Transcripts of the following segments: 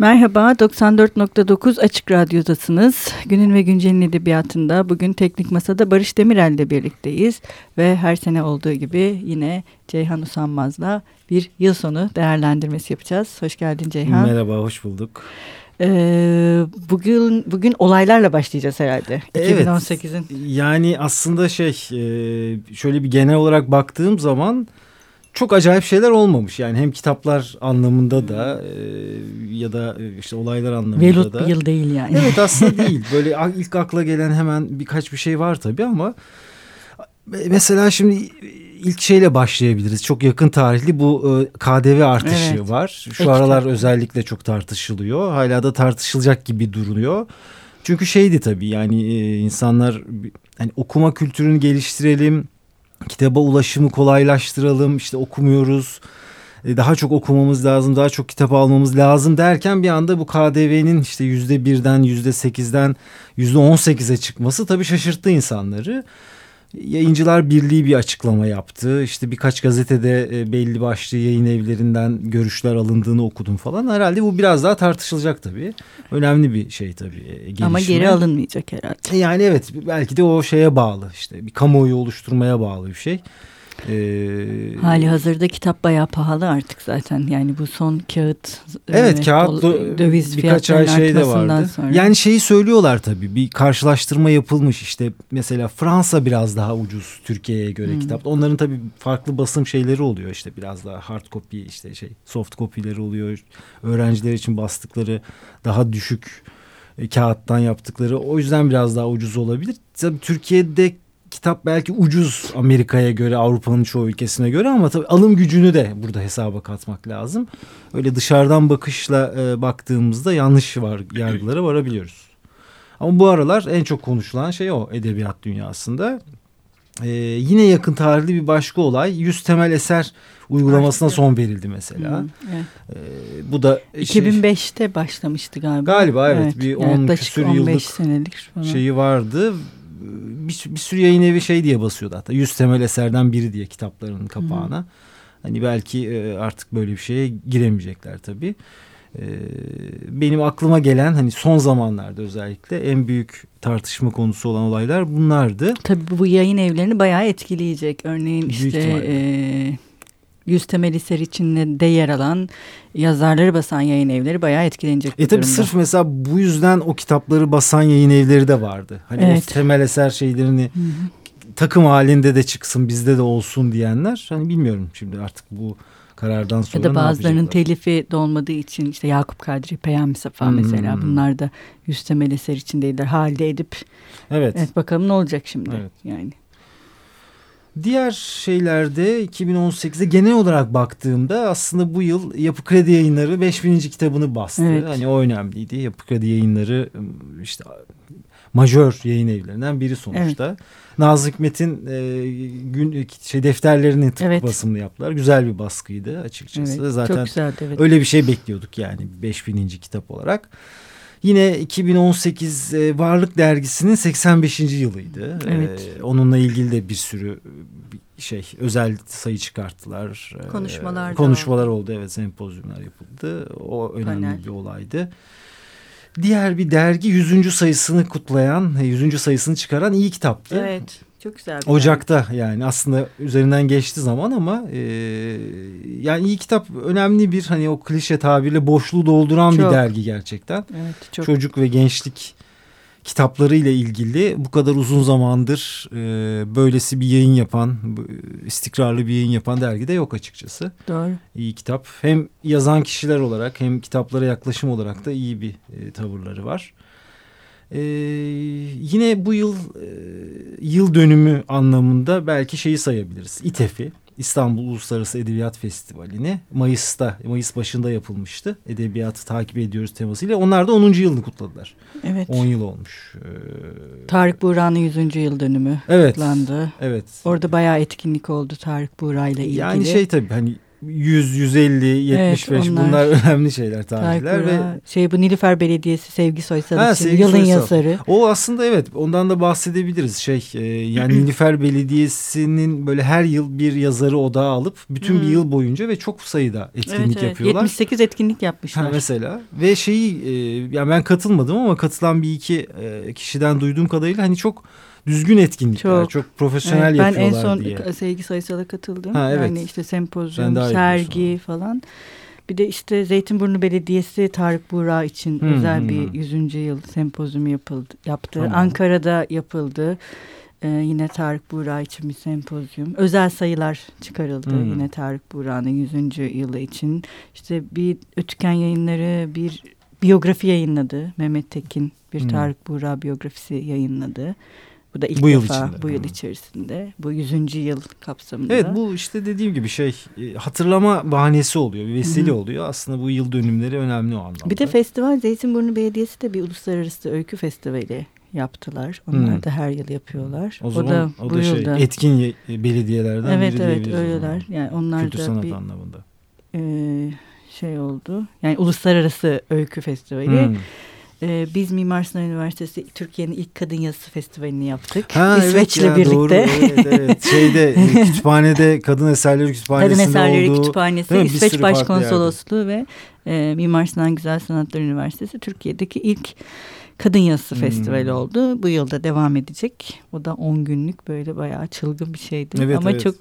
Merhaba, 94.9 Açık Radyo'dasınız. Günün ve Güncel'in edebiyatında bugün Teknik Masa'da Barış Demirel ile birlikteyiz. Ve her sene olduğu gibi yine Ceyhan Usanmaz'la bir yıl sonu değerlendirmesi yapacağız. Hoş geldin Ceyhan. Merhaba, hoş bulduk. Ee, bugün bugün olaylarla başlayacağız herhalde. Evet, 2018'in. Yani aslında şey, şöyle bir genel olarak baktığım zaman çok acayip şeyler olmamış. Yani hem kitaplar anlamında da e, ya da işte olaylar anlamında Velut da. bir yıl değil yani. Evet aslında değil. Böyle ilk akla gelen hemen birkaç bir şey var tabii ama mesela şimdi ilk şeyle başlayabiliriz. Çok yakın tarihli bu e, KDV artışı evet. var. Şu Ek aralar özellikle çok tartışılıyor. Hala da tartışılacak gibi duruyor. Çünkü şeydi tabii yani e, insanlar hani okuma kültürünü geliştirelim kitaba ulaşımı kolaylaştıralım işte okumuyoruz e, daha çok okumamız lazım daha çok kitap almamız lazım derken bir anda bu KDV'nin işte yüzde birden yüzde sekizden yüzde on sekize çıkması tabii şaşırttı insanları. Yayıncılar Birliği bir açıklama yaptı. İşte birkaç gazetede e, belli başlı yayın evlerinden görüşler alındığını okudum falan. Herhalde bu biraz daha tartışılacak tabii. Önemli bir şey tabii. E, gelişme. Ama geri alınmayacak herhalde. Yani evet belki de o şeye bağlı işte bir kamuoyu oluşturmaya bağlı bir şey. Ee, Hali hazırda kitap bayağı pahalı artık zaten. Yani bu son kağıt Evet e, kağıt döviz birkaç ay şey de vardı. Sonra. Yani şeyi söylüyorlar tabii. Bir karşılaştırma yapılmış işte mesela Fransa biraz daha ucuz Türkiye'ye göre hmm. kitap. Onların tabii farklı basım şeyleri oluyor işte biraz daha hard copy işte şey soft copy'leri oluyor. Öğrenciler için bastıkları daha düşük e, kağıttan yaptıkları. O yüzden biraz daha ucuz olabilir. Tabii Türkiye'de kitap belki ucuz Amerika'ya göre Avrupa'nın çoğu ülkesine göre ama tabii alım gücünü de burada hesaba katmak lazım. Öyle dışarıdan bakışla e, baktığımızda yanlış var yargılara varabiliyoruz. Ama bu aralar en çok konuşulan şey o edebiyat dünyasında. Ee, yine yakın tarihli bir başka olay yüz temel eser uygulamasına son verildi mesela. Hmm, evet. ee, bu da 2005'te şey, başlamıştı galiba. Galiba evet, evet bir 10 küsür yıllık senelik şeyi vardı bir, bir sürü yayın evi şey diye basıyordu hatta. Yüz temel eserden biri diye kitaplarının kapağına. Hı. Hani belki e, artık böyle bir şeye giremeyecekler tabii. E, benim aklıma gelen hani son zamanlarda özellikle en büyük tartışma konusu olan olaylar bunlardı. Tabii bu yayın evlerini bayağı etkileyecek. Örneğin büyük işte e, yüz temel eser içinde de yer alan yazarları basan yayın evleri bayağı etkilenecek. E tabi sırf mesela bu yüzden o kitapları basan yayın evleri de vardı. Hani evet. o temel eser şeylerini Hı -hı. takım halinde de çıksın bizde de olsun diyenler. Hani bilmiyorum şimdi artık bu karardan sonra Ya da bazılarının telifi de olmadığı için işte Yakup Kadri, Peyami Safa hmm. mesela bunlar da yüz temel eser içindeydiler. Halde edip evet. evet bakalım ne olacak şimdi evet. yani. Diğer şeylerde 2018'de genel olarak baktığımda aslında bu yıl Yapı Kredi Yayınları 5000. kitabını bastı. Evet. Hani o önemliydi. Yapı Kredi Yayınları işte majör yayın evlerinden biri sonuçta. Evet. Nazım Hikmet'in e, gün şey defterlerini tıp evet. basımını yaptılar. Güzel bir baskıydı açıkçası. Evet, Zaten çok güzeldi, evet. öyle bir şey bekliyorduk yani 5000. kitap olarak. Yine 2018 e, Varlık Dergisi'nin 85. yılıydı. Evet. Ee, onunla ilgili de bir sürü şey özel sayı çıkarttılar. E, Konuşmalar Konuşmalar oldu evet sempozyumlar yapıldı. O önemli Panel. bir olaydı. Diğer bir dergi 100. sayısını kutlayan, 100. sayısını çıkaran iyi kitaptı. Evet. Çok güzel. Ocak'ta yani. yani aslında üzerinden geçti zaman ama e, yani iyi kitap önemli bir hani o klişe tabirle boşluğu dolduran çok. bir dergi gerçekten. Evet, çok. Çocuk ve gençlik kitapları ile ilgili bu kadar uzun zamandır e, böylesi bir yayın yapan, istikrarlı bir yayın yapan dergi de yok açıkçası. Doğru. İyi kitap. Hem yazan kişiler olarak hem kitaplara yaklaşım olarak da iyi bir e, tavırları var. Ee, yine bu yıl e, yıl dönümü anlamında belki şeyi sayabiliriz. İTEF'i İstanbul Uluslararası Edebiyat Festivali'ni Mayıs'ta Mayıs başında yapılmıştı. Edebiyatı takip ediyoruz temasıyla. Onlar da 10. yılını kutladılar. Evet. 10 yıl olmuş. Ee, Tarık Buğra'nın 100. yıl dönümü evet, kutlandı. Evet. Orada bayağı etkinlik oldu Tarık Buğra ile ilgili. Yani şey tabii hani 100, 150, 75 Evet, onlar- bunlar önemli şeyler tarihler ve şey bu Nilüfer Belediyesi Sevgi Soysal Ha, için Sevgi yılın Soysal. yazarı. O aslında evet ondan da bahsedebiliriz. Şey e, yani Nilüfer Belediyesi'nin böyle her yıl bir yazarı odağa alıp bütün bir Hmm. yıl boyunca ve çok sayıda etkinlik Evet, evet. yapıyorlar. 78 etkinlik yapmışlar. Ha, mesela ve şeyi e, yani ben katılmadım ama katılan bir iki e, kişiden duyduğum kadarıyla hani çok düzgün etkinlikler, çok, Çok. profesyonel Evet, ben en yapıyorlar son diye. Sevgi Sayısal'a katıldım. Ha, evet. Yani işte sempozyum, sergi falan. Bir de işte Zeytinburnu Belediyesi Tarık Buğra için Hmm, özel hmm. bir 100. yıl sempozyumu yapıldı, yaptı. Tamam. Ankara'da yapıldı. Ee, yine Tarık Buğra için bir sempozyum. Özel sayılar çıkarıldı Hmm. yine Tarık Buğra'nın 100. yılı için. İşte bir Ötüken yayınları bir biyografi yayınladı. Mehmet Tekin bir Hmm. Tarık Buğra biyografisi yayınladı. Bu da ilk Bu yıl defa içinde. bu yıl içerisinde. Bu 100. yıl kapsamında. Evet bu işte dediğim gibi şey e, hatırlama bahanesi oluyor, bir vesile Hı hı. oluyor. Aslında bu yıl dönümleri önemli o anlamda. Bir de festival Zeytinburnu Belediyesi de bir uluslararası öykü festivali yaptılar. Onlar Hmm. da her yıl yapıyorlar. o zaman o da, şey yılda. etkin ye- belediyelerden Evet biri evet diyebiliriz o zaman. öyleler. Yani onlar Kültür da sanat bir anlamında. e, şey oldu. Yani uluslararası öykü festivali. Hmm. E, biz Mimar Sinan Üniversitesi Türkiye'nin ilk kadın yazısı festivalini yaptık. Ha, İsveç'le evet ya, birlikte. Doğru, evet, evet. Şeyde e, kütüphanede Kadın Eserleri Kütüphanesi'nde Kadın Eserleri olduğu. Kütüphanesi, İsveç Başkonsolosluğu ve e, Mimar Sinan Güzel Sanatlar Üniversitesi Türkiye'deki ilk kadın yazısı Hmm. festivali oldu. Bu yılda devam edecek. O da 10 günlük böyle bayağı çılgın bir şeydi. Evet, Ama evet. çok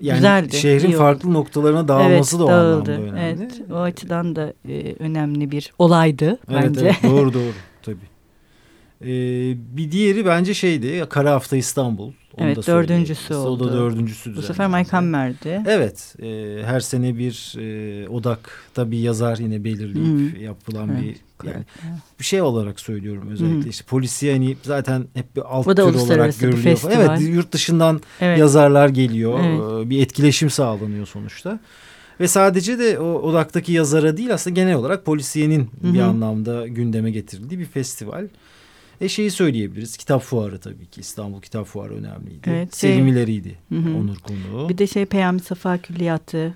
Yani Güzeldi, şehrin oldu. farklı noktalarına dağılması da o dağıldı. anlamda önemli. Evet, o açıdan da e, önemli bir olaydı Evet, bence. evet, doğru doğru tabii. Ee, bir diğeri bence şeydi Kara Hafta İstanbul. Onu Evet, da dördüncüsü oldu. O da dördüncüsü Bu sefer. Mike Hammer'di. Evet e, her sene bir e, odakta bir yazar yine belirleyip Hı. yapılan Evet, bir yani evet. bir şey olarak söylüyorum özellikle Hı. işte polisiye hani zaten hep bir alt tür olarak görülüyor. falan. Evet yurt dışından Evet. yazarlar geliyor Evet. Ee, bir etkileşim sağlanıyor sonuçta. Ve sadece de o odaktaki yazara değil aslında genel olarak polisiyenin Hı bir anlamda gündeme getirildiği bir festival. E şeyi söyleyebiliriz kitap fuarı tabii ki İstanbul Kitap Fuarı önemliydi. Evet, şey- Selimileriydi Hı hı. onur konuğu. Bir de şey Peyami Safa Külliyatı.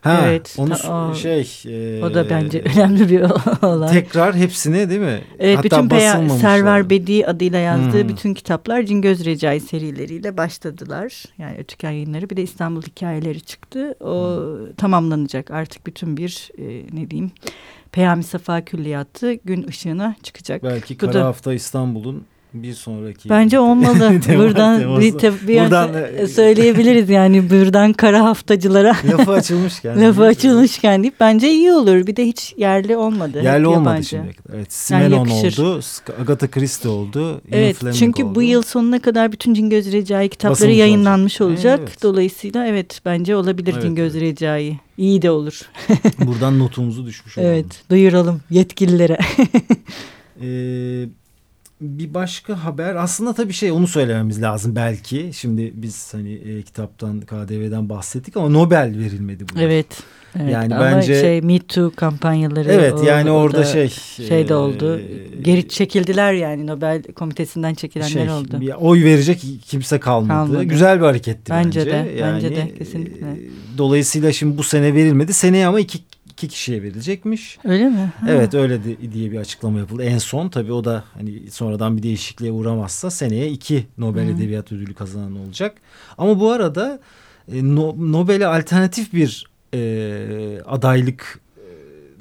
Ha, Evet, onu o- şey. e, O da bence önemli bir olay. Tekrar hepsine değil mi? Evet Hatta bütün Peya-. Server Bedi adıyla yazdığı Hmm. bütün kitaplar Cingöz Recai serileriyle başladılar. Yani Ötüken yayınları bir de İstanbul hikayeleri çıktı. O Hmm. tamamlanacak artık bütün bir e, ne diyeyim Peyami Safa Külliyatı gün ışığına çıkacak. Belki Bu Kara da- Hafta İstanbul'un bir sonraki. Bence olmalı. Buradan teması. bir, te- bir Buradan, e, söyleyebiliriz yani buradan kara haftacılara Lafı açılmışken. lafı açılmışken deyip bence iyi olur. Bir de hiç yerli olmadı. Yerli olmadı yabancı. şimdiye kadar. Evet, Simenon yakışır. oldu, Agatha Christie oldu, Evet Fleming çünkü oldu. bu yıl sonuna kadar bütün Cingöz Recai kitapları Basılmış yayınlanmış olacak. olacak. Evet. Dolayısıyla evet bence olabilir Evet, Cingöz evet. Recai. İyi de olur. Buradan notumuzu düşmüş olalım. Evet duyuralım yetkililere. Ee, bir başka haber aslında tabii şey onu söylememiz lazım belki. Şimdi biz hani e, kitaptan KDV'den bahsettik ama Nobel verilmedi bu. evet. evet. Yani Ama bence- şey Me Too kampanyaları. Evet o- yani orada da şey. şey de e, oldu. Geri çekildiler yani Nobel komitesinden çekilenler şey, oldu. bir oy verecek kimse kalmadı. Kalmadı. Güzel bir hareketti Bence bence. de, bence de, Yani, kesinlikle. e, dolayısıyla şimdi bu sene verilmedi. Seneye ama iki, iki kişiye verilecekmiş. Öyle mi? Ha. Evet öyle de, diye bir açıklama yapıldı. En son tabii o da hani sonradan bir değişikliğe uğramazsa seneye iki Nobel Hı. Edebiyat Ödülü kazanan olacak. Ama bu arada e, No- Nobel'e alternatif bir e, adaylık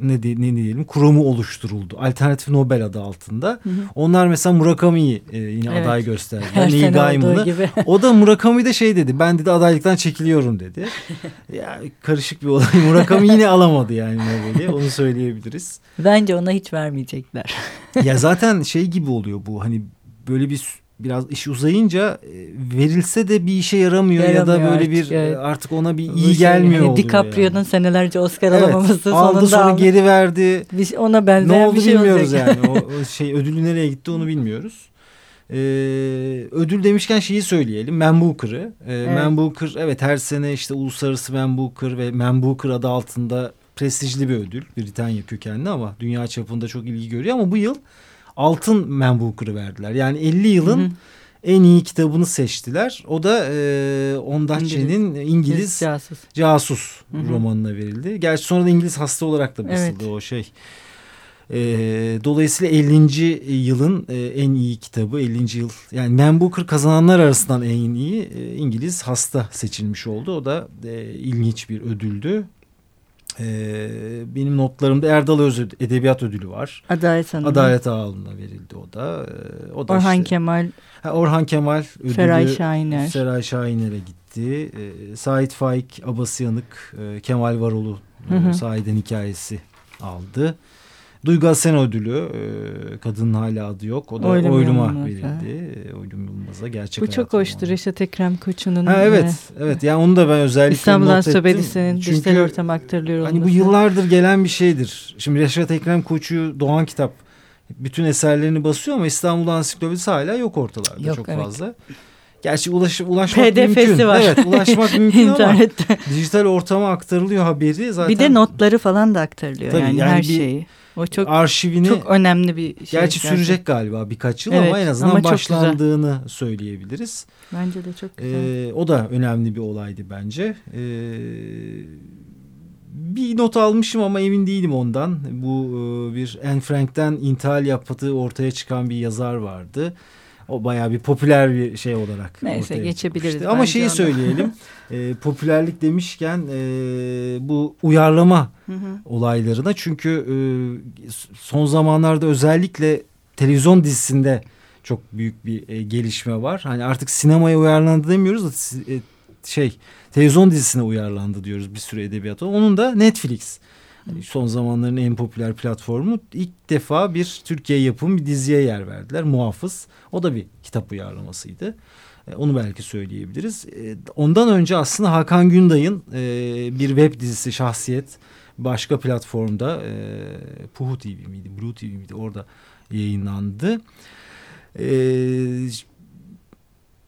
ne, di- ne diyelim kurumu oluşturuldu. Alternatif Nobel adı altında. Hı hı. Onlar mesela Murakami'yi e, yine Evet. aday gösterdiler. Neil Gaiman'ı. O da Murakami de şey dedi. Ben dedi adaylıktan çekiliyorum dedi. ya karışık bir olay. Murakami yine alamadı yani Nobel'i. Onu söyleyebiliriz. Bence ona hiç vermeyecekler. ya zaten şey gibi oluyor bu. Hani böyle bir biraz iş uzayınca e, verilse de bir işe yaramıyor ya da Yaramıyor böyle artık, bir e, evet. artık ona bir iyi şey, gelmiyor hani. DiCaprio'nun yani. senelerce Oscar Evet, alamaması aldı sonunda sonra aldı. geri verdi. Bir şey- ona Ne benzeyen oldu bir şey bilmiyoruz olacak. yani. O, o şey ödülü nereye gitti onu bilmiyoruz. Ee, ödül demişken şeyi söyleyelim. Man Booker'ı. Ee, Evet. Man Booker evet her sene işte uluslararası Man Booker ve Man Booker adı altında prestijli bir ödül. Britanya kökenli ama dünya çapında çok ilgi görüyor ama bu yıl altın Man Booker'ı verdiler. Yani 50 yılın Hı hı. en iyi kitabını seçtiler. O da e, Ondaatje'nin İngiliz, İngiliz casus, casus Hı -hı. romanına verildi. Gerçi sonra da İngiliz hasta olarak da basıldı evet. o şey. E, dolayısıyla 50. yılın e, en iyi kitabı 50. yıl yani Man Booker kazananlar arasından en iyi e, İngiliz hasta seçilmiş oldu. O da e, ilginç bir ödüldü. Ee, benim notlarımda Erdal Öz Edebiyat Ödülü var. Adalet Hanım. Adalet Ağalı'na verildi o da. Ee, o da Orhan işte, Kemal. Ha, Orhan Kemal ödülü. Feray Şahiner. Feray Şahiner'e gitti. Ee, Sait Faik Abasıyanık, e, Kemal Varolu hı hı. sahiden hikayesi aldı. Duygu Asen ödülü e, kadının hala adı yok. O da Oylum Oylum'a Yılmaz, verildi. Ha. Oylum Yılmaz'a gerçek Bu çok hoştur Reşat Ekrem Koçu'nun. Ha, evet evet yani onu da ben özellikle İstanbul. Çünkü dijital ortam aktarılıyor. Hani bu yıllardır gelen bir şeydir. Şimdi Reşat Ekrem Koçu Doğan Kitap bütün eserlerini basıyor ama İstanbul Ansiklopedisi hala yok ortalarda yok, çok evet. fazla. Gerçi ulaş, ulaşmak PDF'si mümkün. var. Evet ulaşmak mümkün ama dijital ortama aktarılıyor haberi. Zaten... Bir de notları falan da aktarılıyor Tabii, yani, yani her şeyi. O çok arşivini çok önemli bir şey. Gerçi gerçekten. sürecek galiba birkaç yıl evet, ama en azından ama başlandığını güzel. söyleyebiliriz. Bence de çok güzel. Ee, o da önemli bir olaydı bence. Ee, bir not almışım ama emin değilim ondan. Bu e, bir Anne Frank'ten intihal yaptığı ortaya çıkan bir yazar vardı. O bayağı bir popüler bir şey olarak. Neyse geçebiliriz. Ama şeyi söyleyelim. e, popülerlik demişken e, bu uyarlama hı hı. olaylarına. Çünkü e, son zamanlarda özellikle televizyon dizisinde çok büyük bir e, gelişme var. Hani artık sinemaya uyarlandı demiyoruz da e, şey televizyon dizisine uyarlandı diyoruz bir sürü edebiyata. Onun da Netflix. Hani son zamanların en popüler platformu ilk defa bir Türkiye yapım bir diziye yer verdiler. Muhafız. O da bir kitap uyarlamasıydı. E, onu belki söyleyebiliriz. E, ondan önce aslında Hakan Günday'ın e, bir web dizisi Şahsiyet başka platformda Puhu TV miydi, Blue TV miydi orada yayınlandı.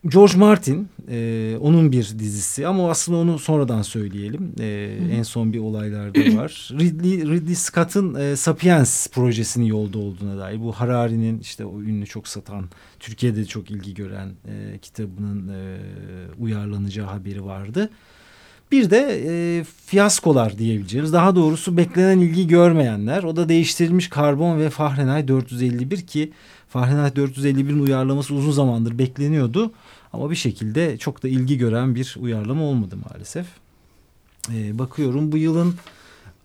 George Martin e, onun bir dizisi ama aslında onu sonradan söyleyelim. E, en son bir olaylarda var. Ridley, Ridley Scott'ın e, Sapiens projesinin yolda olduğuna dair. Bu Harari'nin işte o ünlü çok satan, Türkiye'de çok ilgi gören e, kitabının e, uyarlanacağı haberi vardı. Bir de e, fiyaskolar diyebileceğimiz daha doğrusu beklenen ilgi görmeyenler. O da değiştirilmiş karbon ve Fahrenheit 451 ki Fahrenheit 451'in uyarlaması uzun zamandır bekleniyordu. Ama bir şekilde çok da ilgi gören bir uyarlama olmadı maalesef. Ee, bakıyorum bu yılın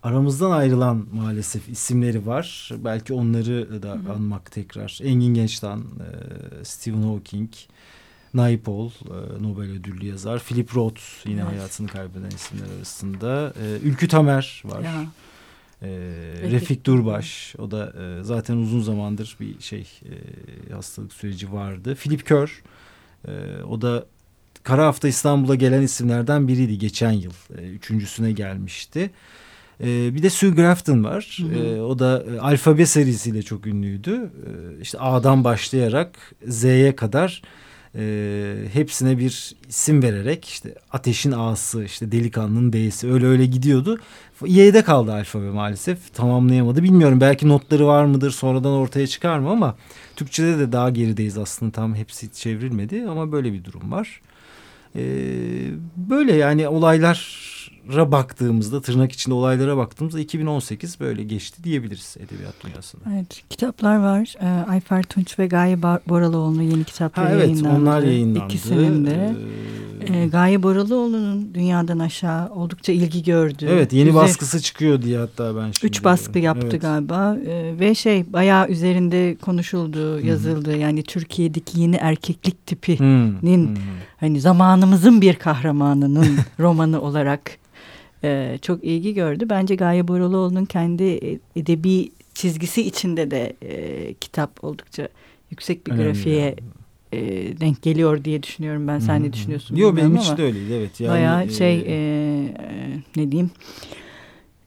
aramızdan ayrılan maalesef isimleri var. Belki onları da hı hı. anmak tekrar. Engin Genç'ten, e, Stephen Hawking, Naipaul, e, Nobel ödüllü yazar. Philip Roth yine evet. hayatını kaybeden isimler arasında. E, Ülkü Tamer var. Ya. E, Refik Durbaş o da e, zaten uzun zamandır bir şey e, hastalık süreci vardı. Philip Kör e, o da Kara Hafta İstanbul'a gelen isimlerden biriydi geçen yıl. E, üçüncüsüne gelmişti. E, bir de Sue Grafton var. Hı hı. E, o da e, alfabe serisiyle çok ünlüydü. E, işte A'dan başlayarak Z'ye kadar e, hepsine bir isim vererek işte ateşin A'sı işte delikanlının D'si öyle öyle gidiyordu. Y'de kaldı alfabe maalesef tamamlayamadı. Bilmiyorum belki notları var mıdır sonradan ortaya çıkar mı ama Türkçe'de de daha gerideyiz aslında tam hepsi çevrilmedi ama böyle bir durum var. Ee, böyle yani olaylar baktığımızda tırnak içinde olaylara baktığımızda 2018 böyle geçti diyebiliriz edebiyat dünyasında. Evet kitaplar var. Ee, Ayfer Tunç ve Gaye Boralıoğlu'nun yeni kitapları ha, evet, yayınlandı. onlar yayınlandı. İkisinin de. Ee, e, Gaye Boralıoğlu'nun dünyadan aşağı oldukça ilgi gördü. Evet yeni Üzer... baskısı çıkıyor diye hatta ben şimdi. Üç baskı yaptı evet. galiba ee, ve şey bayağı üzerinde konuşuldu, yazıldı. -hı. Yani Türkiye'deki yeni erkeklik tipinin hmm. hani zamanımızın bir kahramanının romanı olarak e, çok ilgi gördü. Bence Gaye Boraloğlu'nun kendi edebi çizgisi içinde de e, kitap oldukça yüksek bir Önemli grafiğe e, denk geliyor diye düşünüyorum ben. Sen ne düşünüyorsun? Yok benim için de öyleydi evet. Yani, bayağı şey e, e, ne diyeyim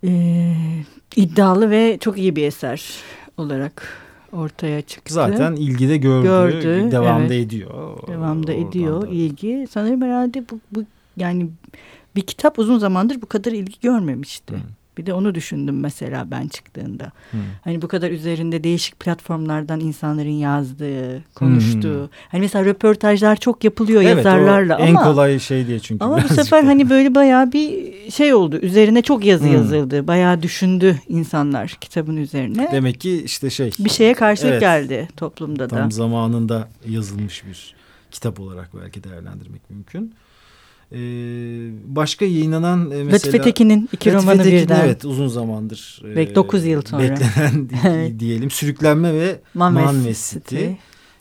e, iddialı ve çok iyi bir eser olarak ortaya çıktı. Zaten ilgi de gördü, gördü devamda evet. ediyor. Devamda ediyor da. ilgi. Sanırım herhalde bu, bu yani bir kitap uzun zamandır bu kadar ilgi görmemişti. Hı. Bir de onu düşündüm mesela ben çıktığında. Hmm. Hani bu kadar üzerinde değişik platformlardan insanların yazdığı, konuştuğu. Hmm. Hani mesela röportajlar çok yapılıyor Evet, yazarlarla en ama kolay şey diye çünkü. ama bu sefer da. hani böyle bayağı bir şey oldu. Üzerine çok yazı Hmm. yazıldı. Bayağı düşündü insanlar kitabın üzerine. demek ki işte şey bir şeye karşılık Evet. geldi toplumda da. tam zamanında yazılmış bir kitap olarak belki değerlendirmek mümkün. Ee, başka yayınlanan e, mesela Lütfü Tekin'in iki Lütfü romanı Tekin, birden. Evet uzun zamandır. e, Belki dokuz yıl sonra. Beklenen di- Evet. diyelim. Sürüklenme ve Man, Man City. City.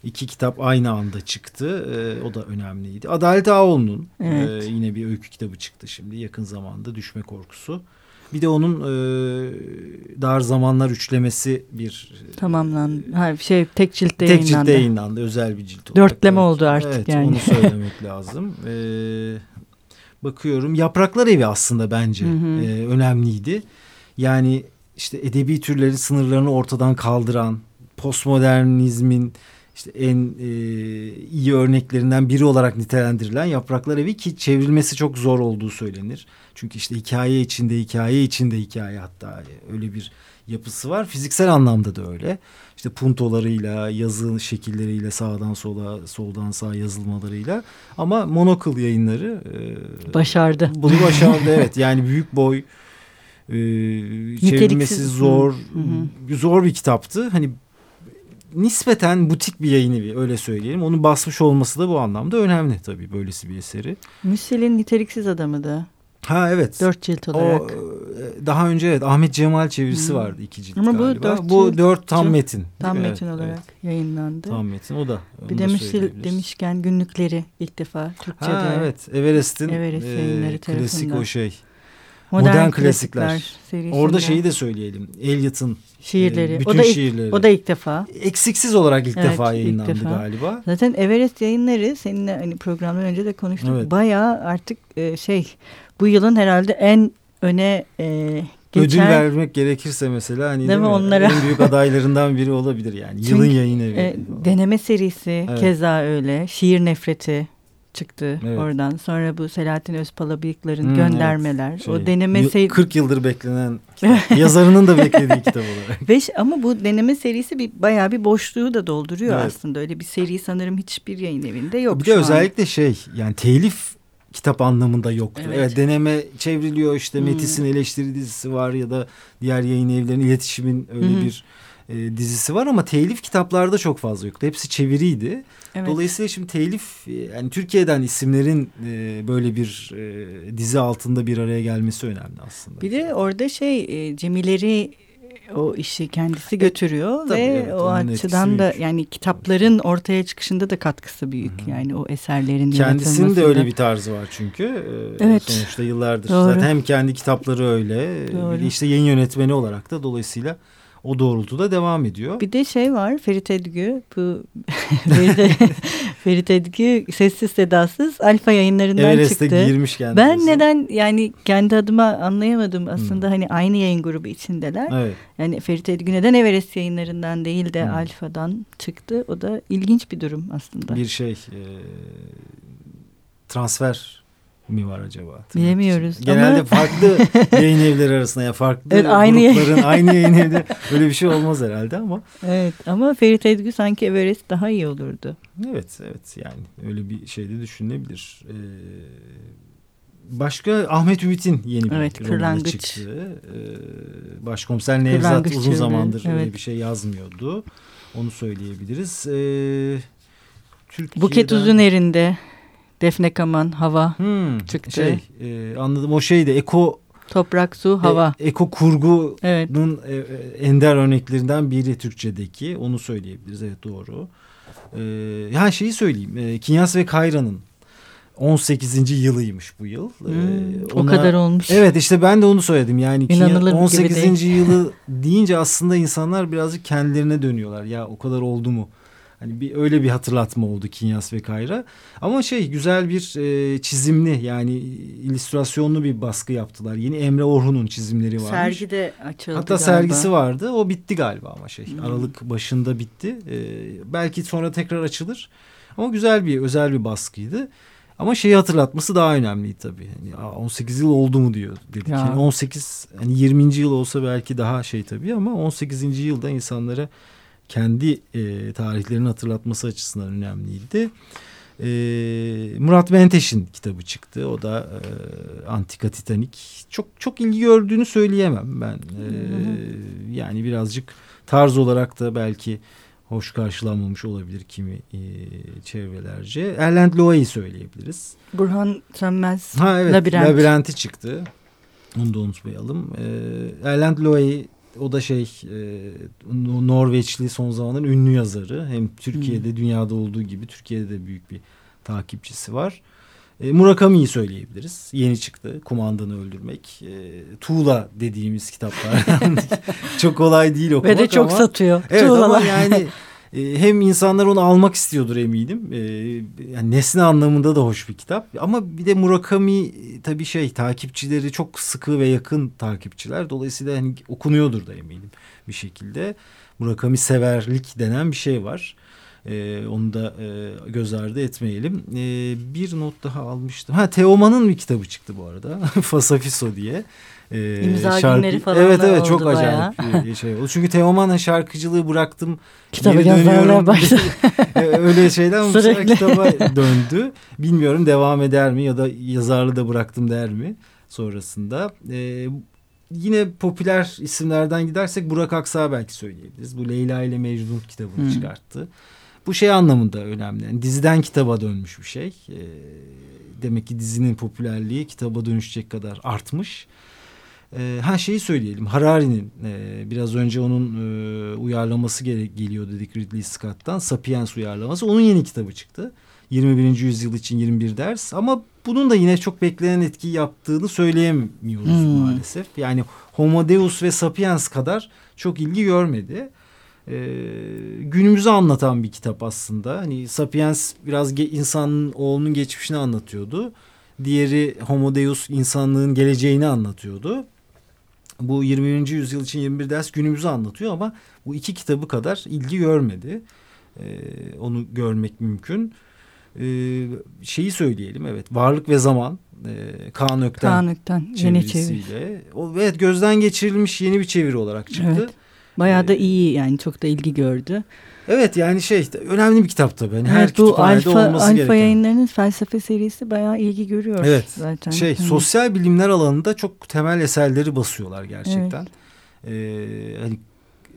İki kitap aynı anda çıktı. Ee, o da önemliydi. Adalet Ağoğlu'nun Evet. e, yine bir öykü kitabı çıktı şimdi yakın zamanda. Düşme Korkusu. Bir de onun e, Dar Zamanlar üçlemesi bir e, Tamamlan. Ha, şey tek ciltte tek ciltte yayınlandı. yayınlandı. Özel bir cilt olarak. Dörtleme Evet. oldu artık evet, yani. Onu söylemek lazım. Ee, bakıyorum. Yapraklar Evi aslında bence Hı hı. e, önemliydi. Yani işte edebi türlerin sınırlarını ortadan kaldıran, postmodernizmin işte en e, iyi örneklerinden biri olarak nitelendirilen Yapraklar Evi ki çevrilmesi çok zor olduğu söylenir. Çünkü işte hikaye içinde hikaye içinde hikaye hatta öyle bir yapısı var. Fiziksel anlamda da öyle. İşte puntolarıyla, yazı şekilleriyle sağdan sola, soldan sağa yazılmalarıyla ama monokıl yayınları e, Başardı. bunu başardı evet. Yani büyük boy e, çevrilmesi zor, Hı hı. zor bir kitaptı. Hani nispeten butik bir yayın evi öyle söyleyelim. Onun basmış olması da bu anlamda önemli tabii böylesi bir eseri. Müssel'in niteliksiz adamı da. Ha evet. Dört cilt olarak. O, e, daha önce evet Ahmet Cemal çevirisi Hmm. vardı iki cilt Ama bu galiba. dört bu cilt- dört tam cilt- metin. Tam Evet, metin olarak evet. yayınlandı. Tam metin o da. onu bir de söyleyebiliriz. demişken günlükleri ilk defa Türkçe'de. Ha evet Everest'in Everest e, klasik o şey. Modern, Modern klasikler, Klasikler. Orada şeyi de söyleyelim. Eliot'ın şiirleri. e, bütün o da ilk, şiirleri. o da ilk defa. eksiksiz olarak ilk Evet, defa ilk yayınlandı defa. galiba. Zaten Everest yayınları seninle hani programdan önce de konuştuk. Evet. Bayağı artık e, şey bu yılın herhalde en öne e, Ödül geçen vermek gerekirse mesela hani Değil değil mi? mi? Onlara- en büyük adaylarından biri olabilir yani. Çünkü, Yılın yayın evi. e, deneme serisi Evet. keza öyle. Şiir nefreti çıktı Evet. oradan. Sonra bu Selahattin Özpala bıyıkların Hmm, göndermeler. Şey, o deneme serisi 40 yıldır beklenen kitap. Yazarının da beklediği kitap olarak. Ve ama bu deneme serisi bir bayağı bir boşluğu da dolduruyor Evet. aslında. Öyle bir seri sanırım hiçbir yayın evinde yok. bir de şu an. özellikle şey yani telif kitap anlamında yoktu. Evet. Evet. deneme çevriliyor işte Hmm. Metis'in eleştiri dizisi var ya da diğer yayın evlerinin iletişimin öyle hı. bir e, dizisi var ama telif kitaplarda çok fazla yoktu. Hepsi çeviriydi. Evet. Dolayısıyla şimdi telif e, yani Türkiye'den isimlerin e, böyle bir e, dizi altında bir araya gelmesi önemli aslında. Bir de orada şey e, Cemileri o işi kendisi götürüyor tabii, ve evet, o açıdan da büyük. yani kitapların ortaya çıkışında da katkısı büyük. Hı hı. Yani o eserlerin Kendisinin de öyle bir tarzı var çünkü. Evet. Sonuçta yıllardır. Doğru. Zaten hem kendi kitapları öyle. Doğru. İşte yayın yönetmeni olarak da dolayısıyla o doğrultuda devam ediyor. Bir de şey var Ferit Edgü bu Ferit, Edgü sessiz sedasız Alfa yayınlarından Everest'e çıktı. girmiş kendisi. Ben neden yani kendi adıma anlayamadım aslında hani aynı yayın grubu içindeler. Evet. Yani Ferit Edgü neden Everest yayınlarından değil de Hmm. Alfa'dan çıktı? O da ilginç bir durum aslında. Bir şey e, transfer mi var acaba? Bilemiyoruz Genelde ama- farklı yayın evleri arasında ya farklı Evet, aynı grupların aynı yayın evleri öyle bir şey olmaz herhalde ama Evet ama Ferit Edgü sanki Everest daha iyi olurdu. Evet evet yani öyle bir şey de düşünülebilir. Ee, başka Ahmet Ümit'in yeni bir Evet, romanı çıktı. Ee, Başkomiser Nevzat uzun zamandır öyle evet. bir şey yazmıyordu. Onu söyleyebiliriz. Ee, Türkiye'den... Buket Uzuner'inde Defne Kaman Hava, Hmm, çıktı. Şey, e, anladım o şeydi Eko Toprak Su Hava. e, Eko kurgu Evet. E, e, ender örneklerinden biri Türkçedeki. Onu söyleyebiliriz. Evet doğru. Ee, ha şeyi söyleyeyim. E, Kinyas ve Kayra'nın 18. yılıymış bu yıl. Ee, Hmm, o ona- kadar olmuş. Evet işte ben de onu söyledim. Yani İnanılır gibi 18. değil. yılı deyince aslında insanlar birazcık kendilerine dönüyorlar. Ya o kadar oldu mu? Hani bir öyle bir hatırlatma oldu Kinyas ve Kayra. Ama şey güzel bir e, çizimli yani illüstrasyonlu bir baskı yaptılar. Yeni Emre Orhun'un çizimleri varmış. Sergi de açıldı Hatta galiba. sergisi vardı. O bitti galiba ama şey. Hmm. Aralık başında bitti. Ee, belki sonra tekrar açılır. Ama güzel bir özel bir baskıydı. Ama şeyi hatırlatması daha önemli tabii. Yani 18 yıl oldu mu diyor dedik. Yani 18 hani 20. yıl olsa belki daha şey tabii ama 18. yılda insanlara kendi e, tarihlerini hatırlatması açısından önemliydi. E, Murat Menteş'in kitabı çıktı. O da e, Antika Titanik. Çok çok ilgi gördüğünü söyleyemem ben. E, yani birazcık tarz olarak da belki hoş karşılanmamış olabilir kimi e, çevrelerce. Erlend Loa'yı söyleyebiliriz. Burhan Sönmez ha, evet, Labirent. Labirenti çıktı. Onu da unutmayalım. E, Erlend Loa'yı o da şey e, Norveçli son zamanların ünlü yazarı. Hem Türkiye'de hmm. dünyada olduğu gibi Türkiye'de de büyük bir takipçisi var. E, Murakami'yi söyleyebiliriz. Yeni çıktı. Kumandanı Öldürmek. E, Tuğla dediğimiz kitaplar. çok kolay değil okumak Ve de çok ama, satıyor. Evet Tuğlalar. ama yani hem insanlar onu almak istiyordur eminim. E, yani nesne anlamında da hoş bir kitap. Ama bir de Murakami tabii şey takipçileri çok sıkı ve yakın takipçiler. Dolayısıyla hani okunuyordur da eminim bir şekilde. Murakami severlik denen bir şey var. E, onu da e, göz ardı etmeyelim. E, bir not daha almıştım. Ha Teoman'ın bir kitabı çıktı bu arada. Fasafiso diye. E, İmza şarkı... günleri falan Evet evet çok bayağı. acayip bir şey oldu. Çünkü Teoman'ın şarkıcılığı bıraktım. Kitabı yazarlığa başladı. E, öyle şeyden Sürekli. kitaba döndü. Bilmiyorum devam eder mi ya da yazarlığı da bıraktım der mi sonrasında. E, yine popüler isimlerden gidersek Burak Aksa belki söyleyebiliriz. Bu Leyla ile Mecnun kitabını hmm. çıkarttı. Bu şey anlamında önemli. Yani diziden kitaba dönmüş bir şey. E, demek ki dizinin popülerliği kitaba dönüşecek kadar artmış. E, ha şeyi söyleyelim. Harari'nin e, biraz önce onun e, uyarlaması gere- geliyor dedik Ridley Scott'tan. Sapiens uyarlaması. Onun yeni kitabı çıktı. 21. yüzyıl için 21 ders. Ama bunun da yine çok beklenen etki yaptığını söyleyemiyoruz hmm. maalesef. Yani Homo Deus ve Sapiens kadar çok ilgi görmedi e, günümüzü anlatan bir kitap aslında. Hani Sapiens biraz ge- insanın oğlunun geçmişini anlatıyordu. Diğeri Homo Deus insanlığın geleceğini anlatıyordu. Bu 21. yüzyıl için 21 ders günümüzü anlatıyor ama bu iki kitabı kadar ilgi görmedi. Ee, onu görmek mümkün. Ee, şeyi söyleyelim evet Varlık ve Zaman e, Kaan Ökten, Kaan Ökten yeni çeviri. O, evet gözden geçirilmiş yeni bir çeviri olarak çıktı. Evet. Bayağı da iyi yani çok da ilgi gördü. Evet yani şey önemli bir kitap tabii. Yani evet, her bu alfa, olması alfa gereken. yayınlarının felsefe serisi bayağı ilgi görüyor evet, zaten. Şey Hı. sosyal bilimler alanında çok temel eserleri basıyorlar gerçekten. Evet. Ee, hani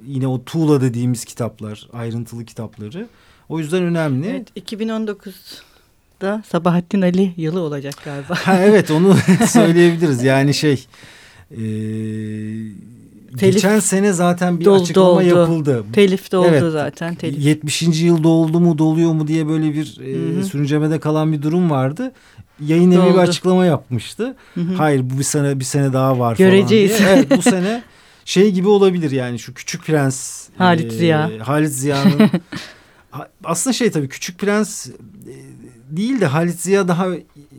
yine o tuğla dediğimiz kitaplar, ayrıntılı kitapları. O yüzden önemli. Evet 2019'da Sabahattin Ali yılı olacak galiba. ha, evet onu söyleyebiliriz. Yani şey e, Telif Geçen sene zaten bir doldu, açıklama doldu. yapıldı. Telif de oldu evet, zaten. Telif. 70. yıl doldu mu doluyor mu diye böyle bir e, sürüncemede kalan bir durum vardı. Yayın evi bir açıklama yapmıştı. Hı hı. Hayır bu bir sene bir sene daha var Göreceğiz. falan diye. Evet bu sene şey gibi olabilir yani şu Küçük Prens. Halit e, Ziya. Halit Ziya'nın aslında şey tabii Küçük Prens e, değil de Halit Ziya daha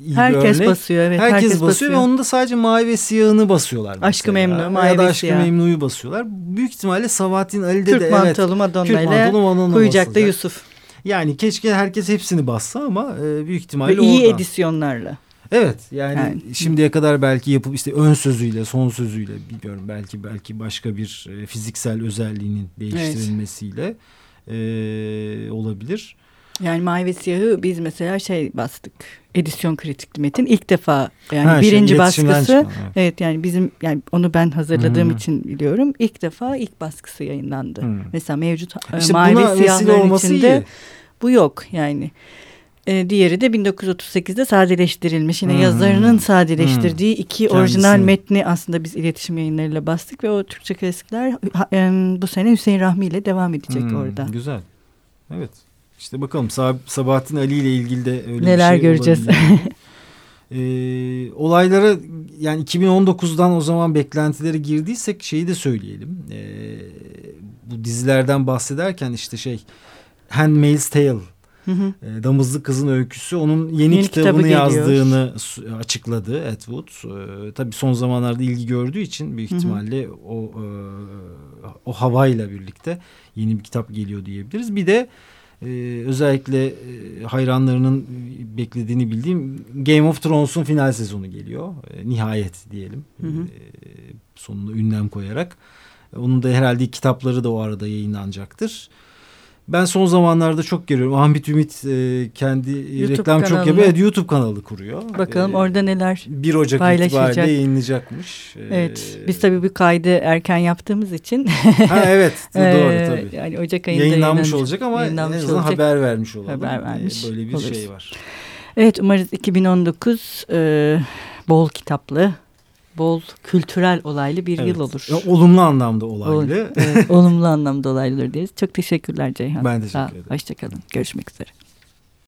iyi herkes bir örnek. basıyor evet. Herkes, herkes basıyor, basıyor ve onun da sadece mavi ve siyahını basıyorlar. Mesela. Aşkı Memnu, mavi ya da Aşkı Memnu'yu basıyorlar. Büyük ihtimalle Sabahattin Ali'de Kürk de evet. Madonna Kürk mantolu Madonna Kuyucak'ta Yusuf. Yani keşke herkes hepsini bassa ama e, büyük ihtimalle ve iyi oradan. edisyonlarla. Evet yani, yani şimdiye kadar belki yapıp işte ön sözüyle son sözüyle bilmiyorum belki belki başka bir e, fiziksel özelliğinin değiştirilmesiyle evet. e, olabilir. Yani Mavi ve Siyah'ı biz mesela şey bastık. Edisyon kritikli metin ilk defa yani ha, birinci şey, baskısı çıkan, evet. evet yani bizim yani onu ben hazırladığım hmm. için biliyorum ilk defa ilk baskısı yayınlandı. Hmm. Mesela mevcut e, işte Mavi ve Siyah'ların içinde iyi. bu yok yani. E, diğeri de 1938'de sadeleştirilmiş. Yine hmm. yazarının sadeleştirdiği hmm. iki Kendisi. orijinal metni aslında biz iletişim yayınlarıyla bastık ve o Türkçe klasikler e, bu sene Hüseyin Rahmi ile devam edecek hmm. orada. Güzel. Evet. İşte bakalım Sab Sabahattin Ali ile ilgili de öyle Neler bir şey göreceğiz. ee, olaylara yani 2019'dan o zaman beklentileri girdiysek şeyi de söyleyelim. Ee, bu dizilerden bahsederken işte şey Handmaid's Tale Hı hı. E, Damızlı Kızın Öyküsü onun yeni, yeni kitabını kitabı yazdığını açıkladı Atwood. E, tabii son zamanlarda ilgi gördüğü için büyük ihtimalle hı hı. o e, o havayla birlikte yeni bir kitap geliyor diyebiliriz. Bir de Ee, özellikle e, hayranlarının beklediğini bildiğim Game of Thrones'un final sezonu geliyor. E, nihayet diyelim. Hı hı. E, sonuna ünlem koyarak. Onun da herhalde kitapları da o arada yayınlanacaktır. Ben son zamanlarda çok görüyorum. Ahmet Ümit e, kendi YouTube reklam kanalı. çok yapıyor. Evet, YouTube kanalı kuruyor. Bakalım ee, orada neler 1 Ocak itibariyle yayınlayacakmış. Evet. Biz tabii bir kaydı erken yaptığımız için. ha evet. doğru tabii. Yani Ocak ayında yayınlanmış olacak ama en azından olacak. haber vermiş olalım. Haber vermiş. Böyle bir oluruz. şey var. Evet umarız 2019 e, bol kitaplı bol kültürel olaylı bir evet. yıl olur. Ya, olumlu anlamda olaylı. Ol, evet, olumlu anlamda olaylı deriz. Çok teşekkürler Ceyhan. Ben teşekkür ederim. Hoşçakalın. Görüşmek üzere.